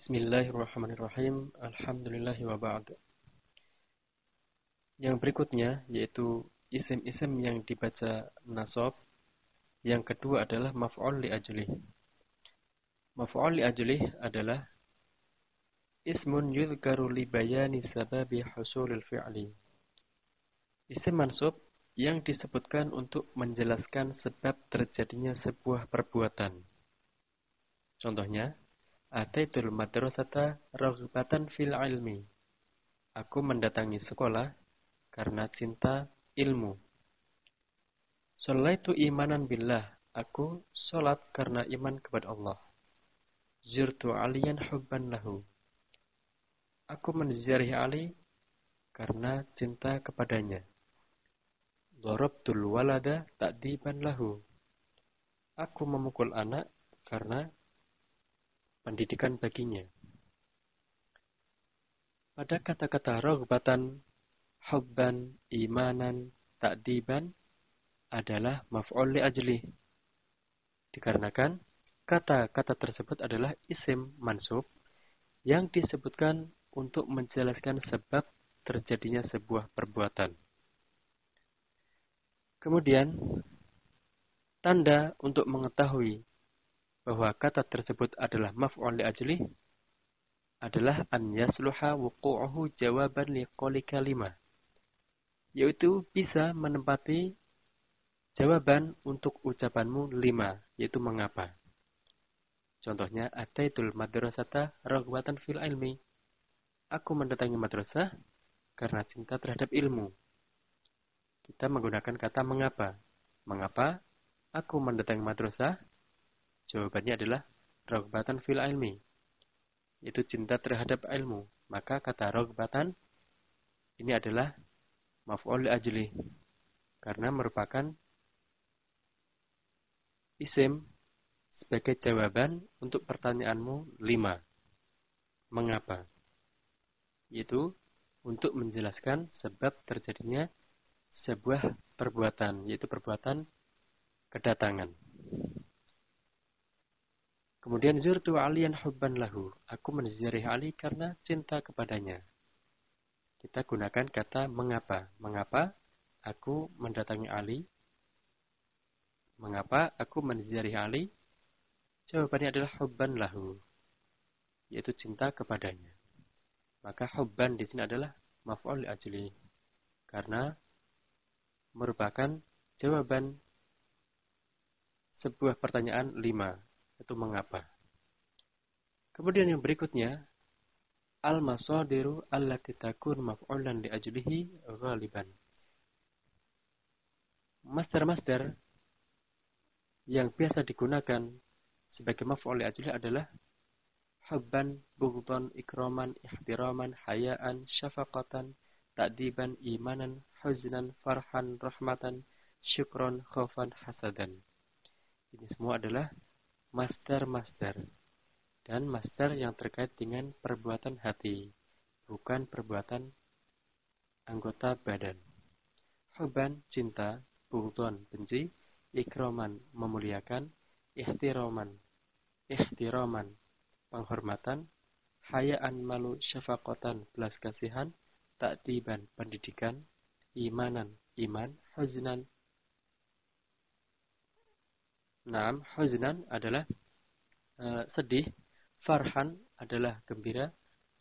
Bismillahirrahmanirrahim. Alhamdulillahi wa ba'd. Yang berikutnya yaitu isim-isim yang dibaca nasab. Yang kedua adalah maf'ul li ajlih. Maf'ul li ajlih adalah ismun yudhkaru li bayani sababi husulil fi'li. Isim mansub yang disebutkan untuk menjelaskan sebab terjadinya sebuah perbuatan. Contohnya, Ataitul madrasata raghbatan fil ilmi. Aku mendatangi sekolah karena cinta ilmu. Salaitu imanan billah. Aku salat karena iman kepada Allah. Zirtu aliyan hubban lahu. Aku menziarahi Ali karena cinta kepadanya. Darabtul walada ta'diban lahu. Aku memukul anak karena pendidikan baginya. Pada kata-kata rogbatan, hubban, imanan, takdiban adalah maf'ul li ajli. Dikarenakan kata-kata tersebut adalah isim mansub yang disebutkan untuk menjelaskan sebab terjadinya sebuah perbuatan. Kemudian, tanda untuk mengetahui bahwa kata tersebut adalah maf'ul li ajli adalah an yasluha wuqu'uhu jawaban li qali kalimah yaitu bisa menempati jawaban untuk ucapanmu lima yaitu mengapa. Contohnya ataitul madrasata raghbatan fil ilmi. Aku mendatangi madrasah karena cinta terhadap ilmu. Kita menggunakan kata mengapa. Mengapa? Aku mendatangi madrasah Jawabannya adalah rogbatan fil ilmi. Itu cinta terhadap ilmu. Maka kata rogbatan ini adalah maf'ul ajli. Karena merupakan isim sebagai jawaban untuk pertanyaanmu lima. Mengapa? Yaitu untuk menjelaskan sebab terjadinya sebuah perbuatan, yaitu perbuatan kedatangan. Kemudian zurtu aliyan hubban lahu. Aku menziarahi Ali karena cinta kepadanya. Kita gunakan kata mengapa. Mengapa aku mendatangi Ali? Mengapa aku menziarahi Ali? Jawabannya adalah hubban lahu. Yaitu cinta kepadanya. Maka hubban di sini adalah maf'ul ajli. Karena merupakan jawaban sebuah pertanyaan lima itu mengapa. Kemudian yang berikutnya, al-masadiru allati takun maf'ulan li ajlihi ghaliban. Master-master yang biasa digunakan sebagai maf'ul li ajlihi adalah hubban, bughdan, ikraman, ihtiraman, hayaan, syafaqatan, ta'diban, imanan, huznan, farhan, rahmatan, syukron, khaufan, hasadan. Ini semua adalah master-master dan master yang terkait dengan perbuatan hati, bukan perbuatan anggota badan. Huban, cinta, bughdon, benci, ikroman, memuliakan, ihtiraman, ihtiraman, penghormatan, hayaan malu syafaqatan, belas kasihan, taktiban, pendidikan, imanan, iman, huznan, Naam, huznan adalah uh, sedih, farhan adalah gembira,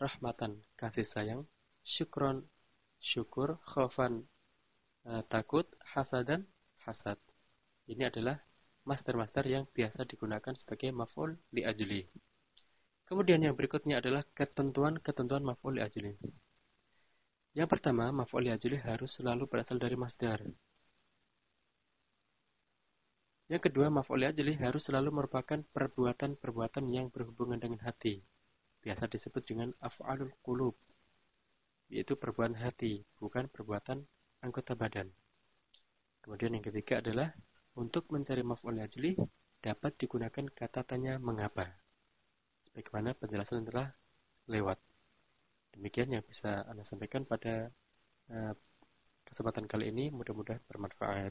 rahmatan kasih sayang, syukron syukur, khofan uh, takut, hasadan hasad. Ini adalah master-master yang biasa digunakan sebagai maf'ul li ajli. Kemudian yang berikutnya adalah ketentuan-ketentuan maf'ul li ajli. Yang pertama, maf'ul li ajli harus selalu berasal dari masdar. Yang kedua, maf'ul ajli harus selalu merupakan perbuatan-perbuatan yang berhubungan dengan hati. Biasa disebut dengan af'alul qulub, yaitu perbuatan hati, bukan perbuatan anggota badan. Kemudian yang ketiga adalah untuk mencari maf'ul ajli dapat digunakan kata tanya mengapa. Bagaimana penjelasan telah lewat. Demikian yang bisa Anda sampaikan pada uh, kesempatan kali ini. Mudah-mudahan bermanfaat.